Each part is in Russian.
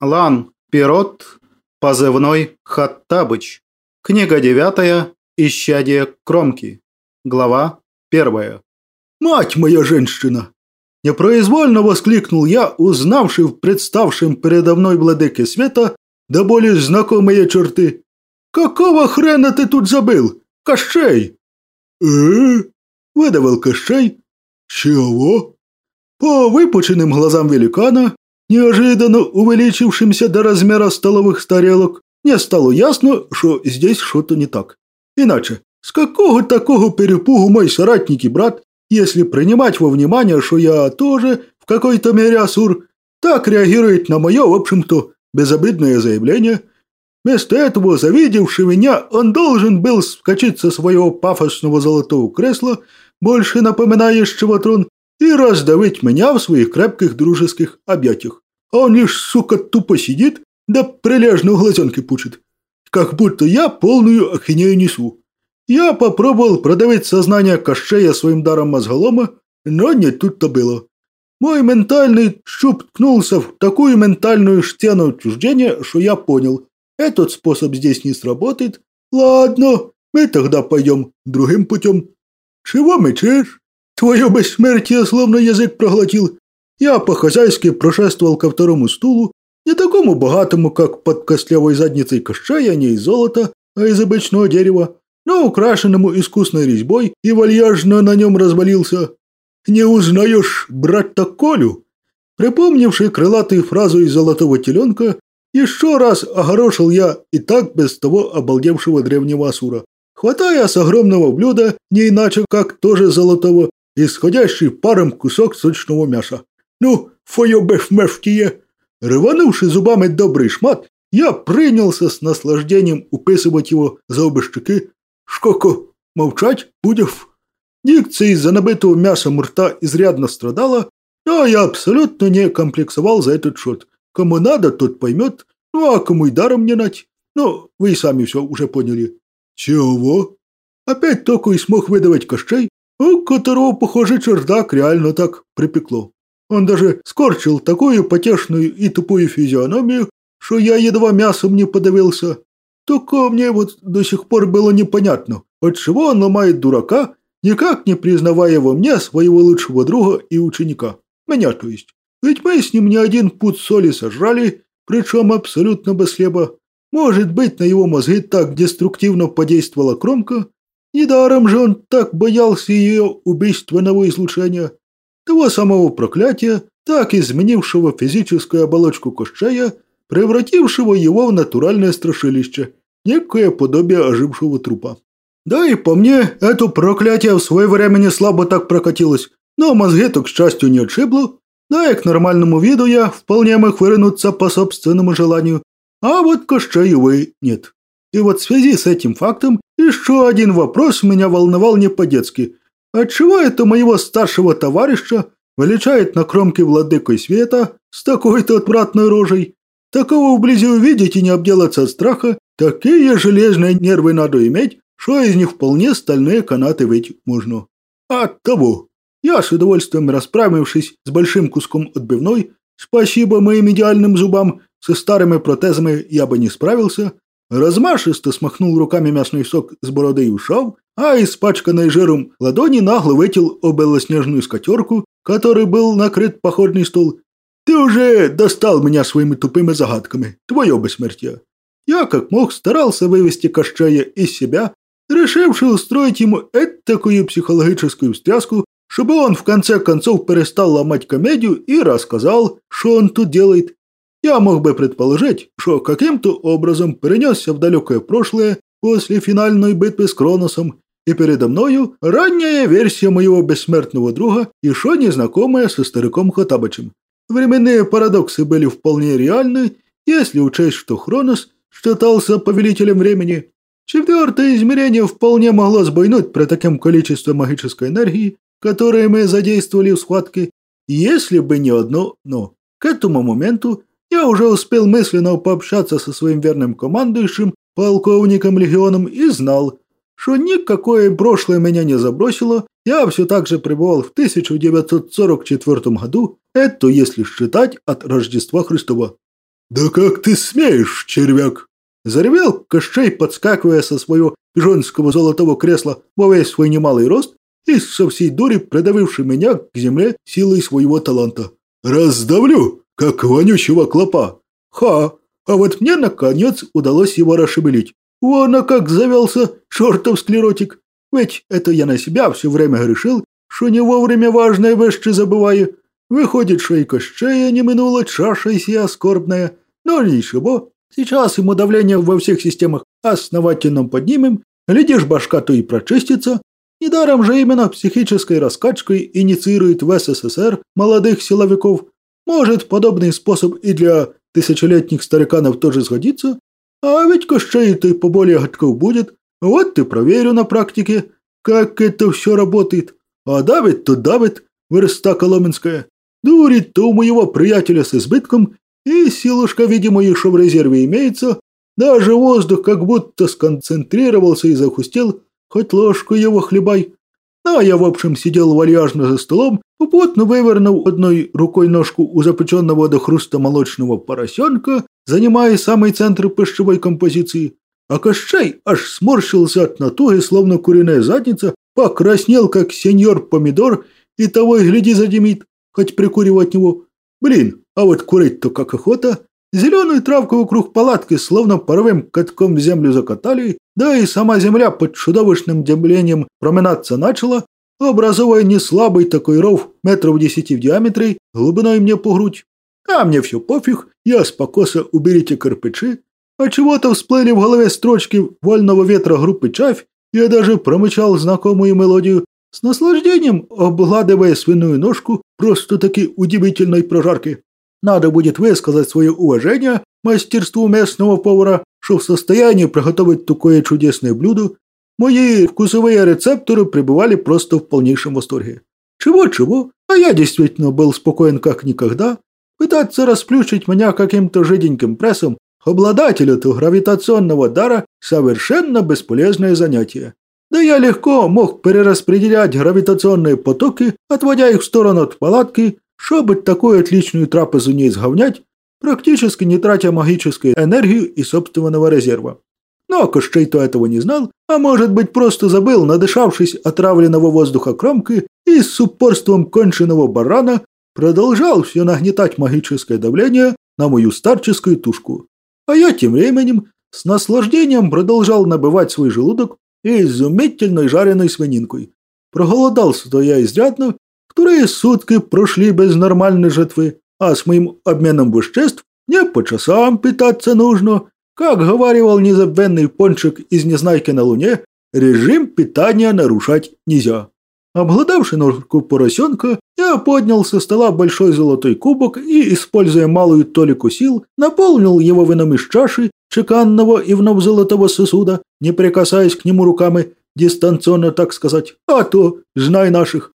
Лан Пирот, позывной Хаттабыч. Книга девятая, Исчадие Кромки. Глава первая. «Мать моя женщина!» Непроизвольно воскликнул я, узнавший в представшем передо мной владыке света да более знакомые черты. «Какого хрена ты тут забыл? Кощей!» «Э?» – выдавил Кощей. «Чего?» По выпученным глазам великана неожиданно увеличившимся до размера столовых тарелок, мне стало ясно, что здесь что-то не так. Иначе, с какого такого перепугу мой соратник и брат, если принимать во внимание, что я тоже в какой-то мере асур, так реагирует на мое, в общем-то, безобидное заявление? Вместо этого, завидевший меня, он должен был скачать со своего пафосного золотого кресла, больше напоминающего трон, и раздавить меня в своих крепких дружеских объятиях. А он лишь, сука, тупо сидит, да прилежно глазенки пучит. Как будто я полную ахинею несу. Я попробовал продавить сознание Кощея своим даром мозголома, но не тут-то было. Мой ментальный щуп ткнулся в такую ментальную стену отчуждения, что я понял, этот способ здесь не сработает. Ладно, мы тогда пойдем другим путем. Чего мечешь? Твое бессмертие словно язык проглотил. Я по-хозяйски прошествовал ко второму стулу, не такому богатому, как под костлявой задницей кощая, не из золота, а из обычного дерева, но украшенному искусной резьбой и вальяжно на нем развалился. «Не узнаешь брата Колю?» Припомнивший крылатую фразу из «Золотого теленка», еще раз огорошил я и так без того обалдевшего древнего асура. Хватая с огромного блюда, не иначе как тоже золотого, исходящий паром кусок сочного мяса. «Ну, фойо бешмешкіє!» Рванувши зубами добрий шмат, я прийнялся с наслаждением уписывать его за обе щеки. «Шкоко, мовчать будешь?» Дикция из-за набитого мясом рта изрядно страдала, но я абсолютно не комплексовал за этот счет. Кому надо, тот поймет, ну а кому и даром не нать. Ну, вы и сами все уже поняли. Чего? Опять только и смог выдавать кощей, у которого, похоже, чердак реально так припекло. Он даже скорчил такую потешную и тупую физиономию, что я едва мясом не подавился. Только мне вот до сих пор было непонятно, отчего он ломает дурака, никак не признавая во мне своего лучшего друга и ученика. Меня, то есть. Ведь мы с ним не один пуд соли сожрали, причем абсолютно без хлеба. Может быть, на его мозги так деструктивно подействовала кромка, Недаром же он так боялся ее убийственного излучения, того самого проклятия, так изменившего физическую оболочку Кощея, превратившего его в натуральное страшилище, некое подобие ожившего трупа. Да и по мне, это проклятие в свое время не слабо так прокатилось, но мозги-то, к счастью, не отшибло, да и к нормальному виду я вполне мог вырнуться по собственному желанию, а вот Кощей, увы, нет. И вот в связи с этим фактом еще один вопрос меня волновал не по-детски. Отчего это моего старшего товарища величает на кромке владыкой света с такой-то отвратной рожей? Такого вблизи увидеть и не обделаться от страха, такие железные нервы надо иметь, что из них вполне стальные канаты выйти можно. От того. Я с удовольствием расправившись с большим куском отбивной, спасибо моим идеальным зубам, со старыми протезами я бы не справился, Размашисто смахнул руками мясной сок с бороды и ушел, а испачканной жиром ладони нагло вытел об белоснежную скатерку, которой был накрыт походный стол. «Ты уже достал меня своими тупыми загадками, твое бессмертие!» Я как мог старался вывести Кощея из себя, решивши устроить ему такую психологическую встряску, чтобы он в конце концов перестал ломать комедию и рассказал, что он тут делает. Я мог бы предположить, что каким-то образом перенесся в далекое прошлое после финальной битвы с Кроносом, и передо мною ранняя версия моего бессмертного друга, еще незнакомая со стариком Хотабычем. Временные парадоксы были вполне реальны, если учесть, что Хронос считался повелителем времени. Четвертое измерение вполне могло сбойнуть при таком количестве магической энергии, которое мы задействовали в схватке, если бы не одно «но». К этому моменту я уже успел мысленно пообщаться со своим верным командующим, полковником легионом, и знал, что никакое прошлое меня не забросило, я все так же пребывал в 1944 году, это если считать от Рождества Христова. «Да как ты смеешь, червяк!» Заревел Кощей, подскакивая со своего пижонского золотого кресла во весь свой немалый рост и со всей дури придавивший меня к земле силой своего таланта. «Раздавлю, как вонючего клопа!» «Ха! А вот мне, наконец, удалось его расшевелить. Вон, а как завелся чертов склеротик! Ведь это я на себя все время грешил, что не вовремя важные вещи забываю. Выходит, что и Кощея не минула чаша сия скорбная. Но ничего, сейчас ему давление во всех системах основательно поднимем, глядишь, башка то и прочистится. Недаром же именно психической раскачкой инициирует в СССР молодых силовиков. Может, подобный способ и для тысячелетних стариканов тоже сгодится? А ведь Кощей-то поболее годков будет. Вот ты проверю на практике, как это все работает. А давит-то давит, верста коломенская. Дурит-то у моего приятеля с избытком, и силушка, видимо, еще в резерве имеется. Даже воздух как будто сконцентрировался и захустел, хоть ложку его хлебай. А я, в общем, сидел вальяжно за столом, попутно вывернув одной рукой ножку у запеченного до хруста молочного поросенка, занимая самый центр пищевой композиции. А Кощей аж сморщился от натуги, словно куриная задница, Покраснел, как сеньор-помидор, и того и гляди задимит, хоть прикуривать него. Блин, а вот курить-то как охота. Зеленую травку вокруг палатки словно паровым катком землю закатали, да и сама земля под чудовищным демлением проминаться начала, образуя неслабый такой ров метров десяти в диаметре, глубиной мне по грудь. А мне все пофиг, я спокоса уберите кирпичи. А чего-то всплыли в голове строчки вольного ветра группы «Чавь», я даже промычал знакомую мелодию, с наслаждением обгладывая свиную ножку просто-таки удивительной прожарки. Надо будет высказать свое уважение мастерству местного повара, что в состоянии приготовить такое чудесное блюдо. Мои вкусовые рецепторы пребывали просто в полнейшем восторге. Чего-чего, а я действительно был спокоен как никогда. Пытаться расплющить меня каким-то жиденьким прессом Обладателю-то гравитационного дара совершенно бесполезное занятие. Да я легко мог перераспределять гравитационные потоки, отводя их в сторону от палатки, чтобы такую отличную трапезу не изговнять, практически не тратя магическую энергию и собственного резерва. Но Кощей-то этого не знал, а может быть просто забыл, надышавшись отравленного воздуха кромки и с упорством конченого барана продолжал все нагнетать магическое давление на мою старческую тушку. А я тем временем с наслаждением продолжал набывать свой желудок изумительной жареной свининкой. Проголодался-то я изрядно, вторые сутки прошли без нормальной жатвы, а с моим обменом веществ мне по часам питаться нужно. Как говаривал незабвенный пончик из «Незнайки на Луне», режим питания нарушать нельзя. Обгладавши ножку поросенка, я поднял со стола большой золотой кубок и, используя малую толику сил, наполнил его вином из чаши, чеканного и вновь золотого сосуда, не прикасаясь к нему руками, дистанционно, так сказать, а то, знай наших.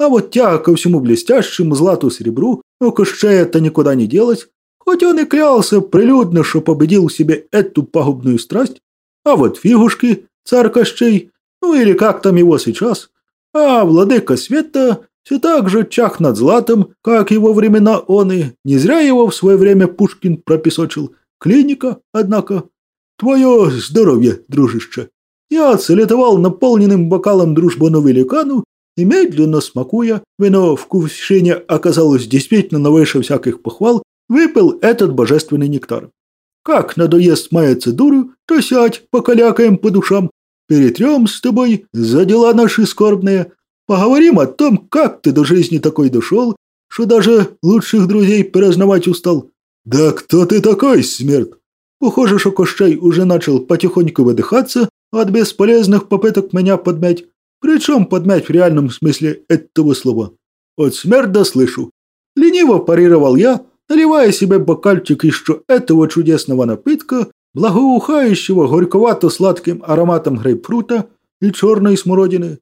А вот тяга ко всему блестящему злату серебру, у Кощея-то никуда не делась, хоть он и клялся прилюдно, что победил в себе эту пагубную страсть, а вот фигушки, царь Кощей, ну или как там его сейчас, а владыка света все так же чах над златом, как его времена он и. Не зря его в свое время Пушкин пропесочил. Клиника, однако. Твое здоровье, дружище. Я отсалютовал наполненным бокалом дружбану великану и медленно смакуя, вино в кувшине оказалось действительно на выше всяких похвал, выпил этот божественный нектар. Как надоест моя цедуру, то сядь, покалякаем по душам, Перетрем с тобой за дела наши скорбные. Поговорим о том, как ты до жизни такой дошел, что даже лучших друзей праздновать устал. Да кто ты такой, смерть? Похоже, что Кощей уже начал потихоньку выдыхаться от бесполезных попыток меня подмять. Причем подмять в реальном смысле этого слова. От смерда слышу. Лениво парировал я, наливая себе бокальчик еще этого чудесного напитка благоухающего горьковато-сладким ароматом грейпфрута и черной смородины.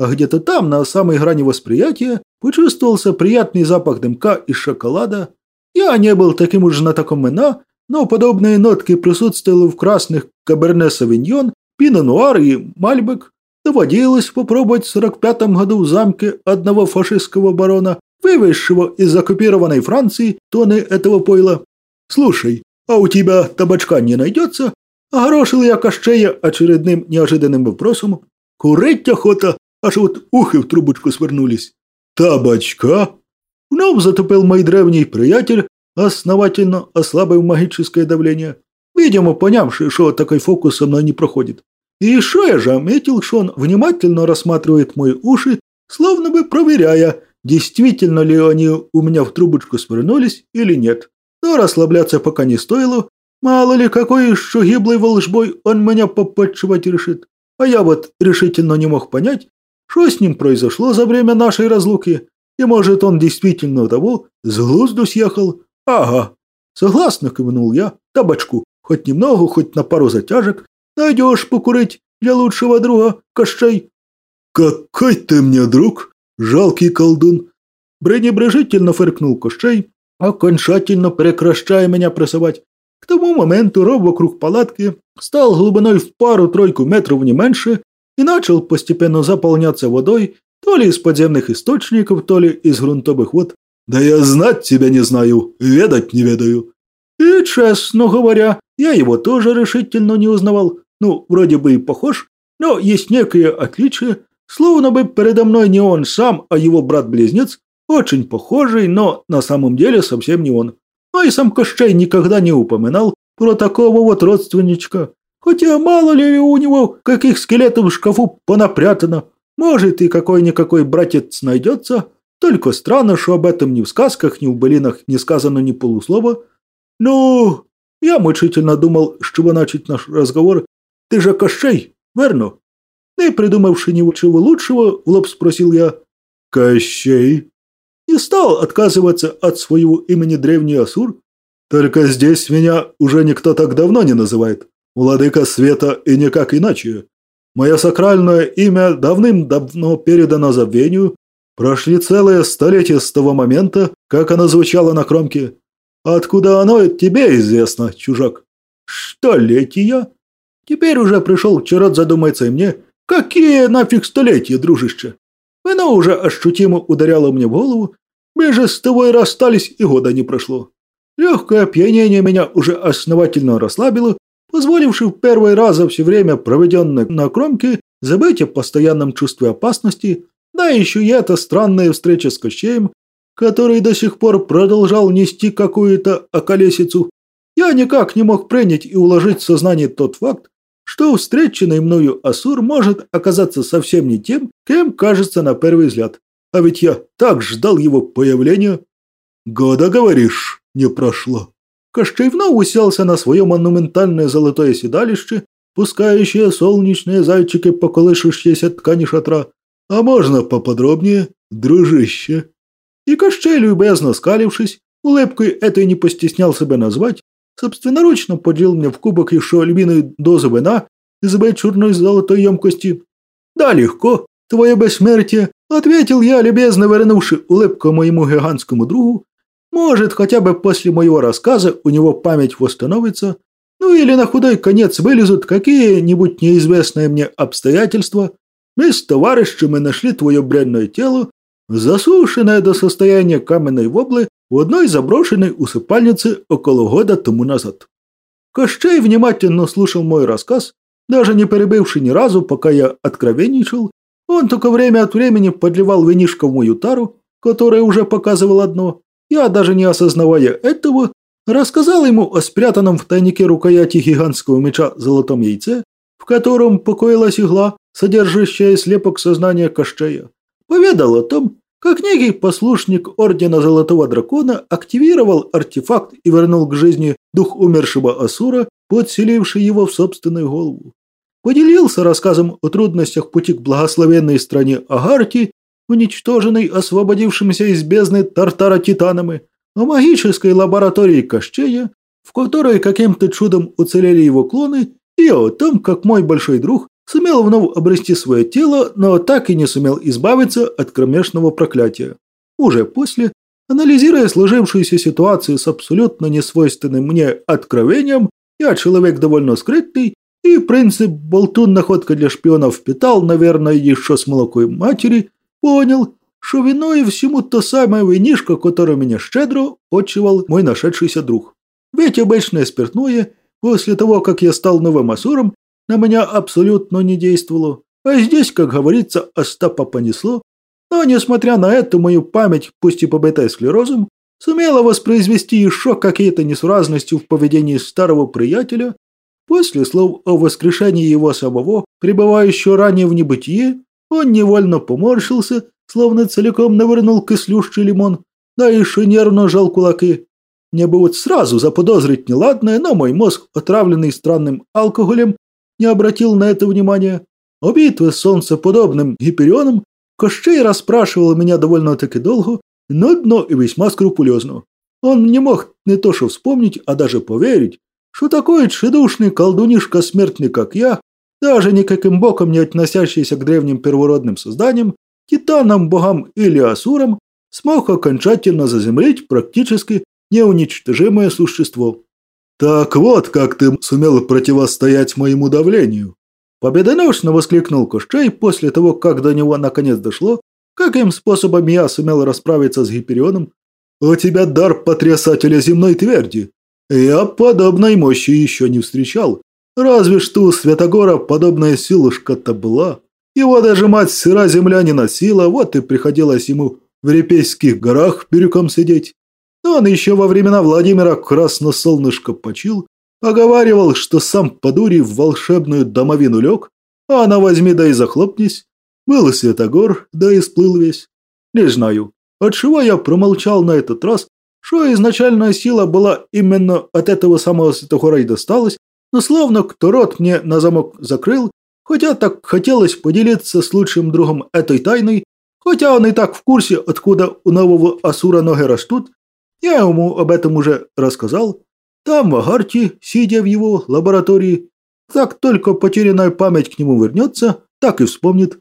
А где-то там, на самой грани восприятия, почувствовался приятный запах дымка и шоколада. Я не был таким уж знатоком вина, но подобные нотки присутствовали в красных Каберне Савиньон, Пино Нуар и Мальбек. Доводилось попробовать в 45-м году в замке одного фашистского барона, вывезшего из оккупированной Франции тоны этого пойла. Слушай, а у тебя табачка не найдется? Огорошил я Кощея очередным неожиданным вопросом. Курить охота, аж вот ухи в трубочку свернулись. Табачка? Вновь затупил мой древний приятель, основательно ослабив магическое давление, видимо, понявший, что такой фокус со мной не проходит. И еще я заметил, что он внимательно рассматривает мои уши, словно бы проверяя, действительно ли они у меня в трубочку свернулись или нет. Но расслабляться пока не стоило, мало ли какой еще гиблой волжбой он меня попотчевать решит. А я вот решительно не мог понять, что с ним произошло за время нашей разлуки. И может он действительно того с глузду съехал? Ага. Согласно кивнул я, табачку, хоть немного, хоть на пару затяжек. Найдешь покурить для лучшего друга, Кощей. Какой ты мне друг, жалкий колдун. Пренебрежительно фыркнул Кощей, окончательно прекращая меня прессовать. К тому моменту ров вокруг палатки стал глубиной в пару-тройку метров не меньше и начал постепенно заполняться водой то ли из подземных источников, то ли из грунтовых вод. Да я знать тебя не знаю, ведать не ведаю. И, честно говоря, я его тоже решительно не узнавал. Ну, вроде бы и похож, но есть некие отличия, словно бы передо мной не он сам, а его брат-близнец, очень похожий, но на самом деле совсем не он. А и сам Кощей никогда не упоминал про такого вот родственничка. Хотя мало ли у него каких скелетов в шкафу понапрятано. Может и какой-никакой братец найдется. Только странно, что об этом ни в сказках, ни в былинах не сказано ни полуслова. Ну, я мучительно думал, с чего начать наш разговор. Ты же Кощей, верно? И придумавши ничего лучшего, в лоб спросил я. Кощей? не стал отказываться от своего имени древний Асур. Только здесь меня уже никто так давно не называет. Владыка света и никак иначе. Мое сакральное имя давным-давно передано забвению. Прошли целые столетия с того момента, как оно звучало на кромке. Откуда оно тебе известно, чужак? Столетия? Теперь уже пришел черед задуматься и мне. Какие нафиг столетия, дружище? Оно уже ощутимо ударяло мне в голову, мы же с тобой расстались, и года не прошло. Легкое опьянение меня уже основательно расслабило, позволивши в первый раз за все время, проведенное на кромке, забыть о постоянном чувстве опасности, да еще и эта странная встреча с Кощеем, который до сих пор продолжал нести какую-то околесицу. Я никак не мог принять и уложить в сознание тот факт, что встреченный мною Асур может оказаться совсем не тем, кем кажется на первый взгляд. А ведь я так ждал его появления. Года, говоришь, не прошло. Кощей уселся на свое монументальное золотое седалище, пускающее солнечные зайчики по колышущейся ткани шатра. А можно поподробнее, дружище? И Кощей, любезно скалившись, улыбкой этой не постеснял себя назвать, собственноручно поделил мне в кубок еще львиную дозу вина из черной золотой емкости. Да, легко, твое бессмертие Ответил я, любезно вернувши улыбку моему гигантскому другу. Может, хотя бы после моего рассказа у него память восстановится, ну или на худой конец вылезут какие-нибудь неизвестные мне обстоятельства. Мы с товарищами нашли твое бренное тело, засушенное до состояния каменной воблы в одной заброшенной усыпальнице около года тому назад. Кощей внимательно слушал мой рассказ, даже не перебивший ни разу, пока я откровенничал, он только время от времени подливал винишко в мою тару, которая уже показывала дно. Я, даже не осознавая этого, рассказал ему о спрятанном в тайнике рукояти гигантского меча золотом яйце, в котором покоилась игла, содержащая слепок сознания Кощея. Поведал о том, как некий послушник Ордена Золотого Дракона активировал артефакт и вернул к жизни дух умершего Асура, подселивший его в собственную голову. Поделился рассказом о трудностях пути к благословенной стране Агарти, уничтоженной освободившимся из бездны Тартара Титанами, о магической лаборатории Кощея, в которой каким-то чудом уцелели его клоны, и о том, как мой большой друг сумел вновь обрести свое тело, но так и не сумел избавиться от кромешного проклятия. Уже после, анализируя сложившуюся ситуацию с абсолютно несвойственным мне откровением, я человек довольно скрытный, и принцип болтун-находка для шпионов впитал, наверное, еще с молокой матери, понял, что виной всему то самое винишко, которое меня щедро почивал мой нашедшийся друг. Ведь обычное спиртное, после того, как я стал новым Асуром, на меня абсолютно не действовало. А здесь, как говорится, Остапа понесло. Но, несмотря на это, мою память, пусть и побитая склерозом, сумела воспроизвести еще какие-то несуразности в поведении старого приятеля. После слов о воскрешении его самого, пребывающего ранее в небытие, он невольно поморщился, словно целиком навернул кислющий лимон, да еще нервно жал кулаки. Мне бы вот сразу заподозрить неладное, но мой мозг, отравленный странным алкоголем, не обратил на это внимания. О битве с солнцеподобным Гиперионом Кощей расспрашивал меня довольно-таки долго, нудно и весьма скрупулезно. Он не мог не то что вспомнить, а даже поверить, что такой тщедушный колдунишка-смертный, как я, даже никаким боком не относящийся к древним первородным созданиям, титанам, богам или асурам, смог окончательно заземлить практически неуничтожимое существо. «Так вот, как ты сумел противостоять моему давлению!» Победоносно воскликнул Кощей после того, как до него наконец дошло, каким способом я сумел расправиться с Гиперионом. «У тебя дар потрясателя земной тверди. Я подобной мощи еще не встречал. Разве что у Святогора подобная силушка-то была. Его даже мать сыра земля не носила, вот и приходилось ему в Репейских горах бирюком сидеть. Он еще во времена Владимира красно-солнышко почил, поговаривал, что сам по дури в волшебную домовину лег, а она возьми да и захлопнись. Был Святогор, да и сплыл весь. Не знаю, отчего я промолчал на этот раз, что изначальная сила была именно от этого самого Святогора и досталась, но словно кто рот мне на замок закрыл, хотя так хотелось поделиться с лучшим другом этой тайной, хотя он и так в курсе, откуда у нового Асура ноги растут, я ему об этом уже рассказал. Там, в Агарте, сидя в его лаборатории, как только потерянная память к нему вернется, так и вспомнит.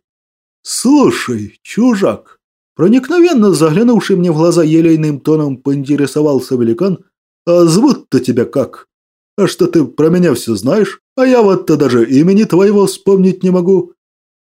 «Слушай, чужак!» Проникновенно заглянувший мне в глаза елейным тоном поинтересовался великан. «А зовут-то тебя как? А что ты про меня все знаешь? А я вот-то даже имени твоего вспомнить не могу.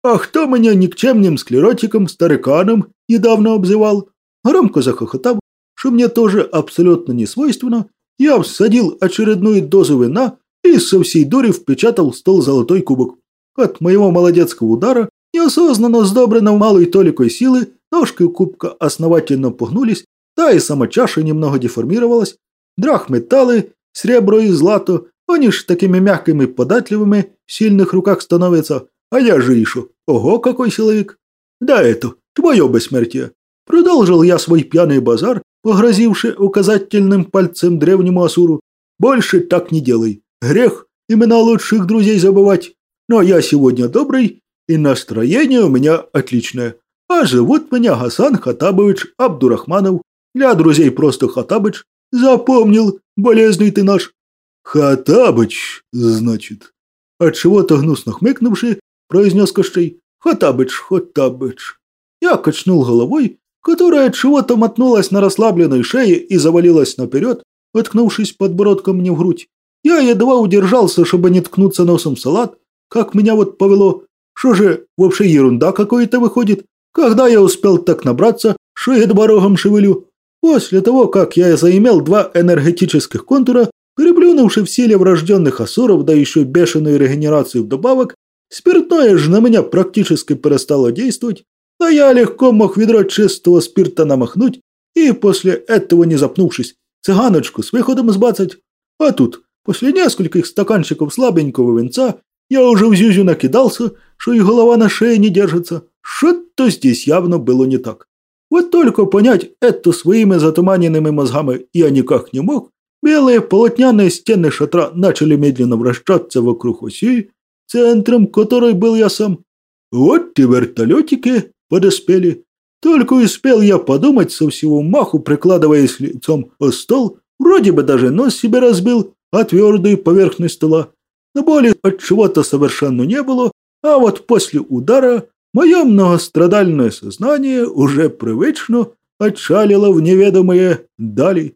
А кто меня никчемным склеротиком, стариканом недавно обзывал?» Громко захохотав, что мне тоже абсолютно не свойственно, я всадил очередную дозу вина и со всей дури впечатал в стол золотой кубок. От моего молодецкого удара, неосознанно сдобренного малой толикой силы, ножки кубка основательно погнулись, да и сама чаша немного деформировалась. Драхметаллы, сребро и злато, они ж такими мягкими податливыми в сильных руках становятся, а я же ишу. Ого, какой человек! Да это, твое бессмертие. Продолжил я свой пьяный базар, погрозивший указательным пальцем древнему Асуру. «Больше так не делай. Грех имена лучших друзей забывать. Но я сегодня добрый, и настроение у меня отличное. А зовут меня Хасан Хатабович Абдурахманов. Для друзей просто Хатабыч. Запомнил, болезный ты наш». «Хатабыч, значит?» От чего-то гнусно хмыкнувший, произнес Кощей. «Хатабыч, Хатабыч». Я качнул головой которая чего-то мотнулась на расслабленной шее и завалилась наперед, воткнувшись подбородком мне в грудь. Я едва удержался, чтобы не ткнуться носом в салат, как меня вот повело. Что же, вообще ерунда какой-то выходит? Когда я успел так набраться, что едва рогом шевелю? После того, как я заимел два энергетических контура, переплюнувши в силе врожденных асуров, да еще бешеную регенерацию вдобавок, спиртное же на меня практически перестало действовать, но я легко мог ведро чистого спирта намахнуть и после этого, не запнувшись, цыганочку с выходом сбацать. А тут, после нескольких стаканчиков слабенького венца, я уже в зюзю накидался, что и голова на шее не держится. Что-то здесь явно было не так. Вот только понять это своими затуманенными мозгами я никак не мог. Белые полотняные стены шатра начали медленно вращаться вокруг оси, центром которой был я сам. Вот и вертолетики подоспели. Только успел я подумать со всего маху, прикладываясь лицом о стол, вроде бы даже нос себе разбил, а твердую поверхность стола. Но боли от чего-то совершенно не было, а вот после удара мое многострадальное сознание уже привычно отшалило в неведомые дали.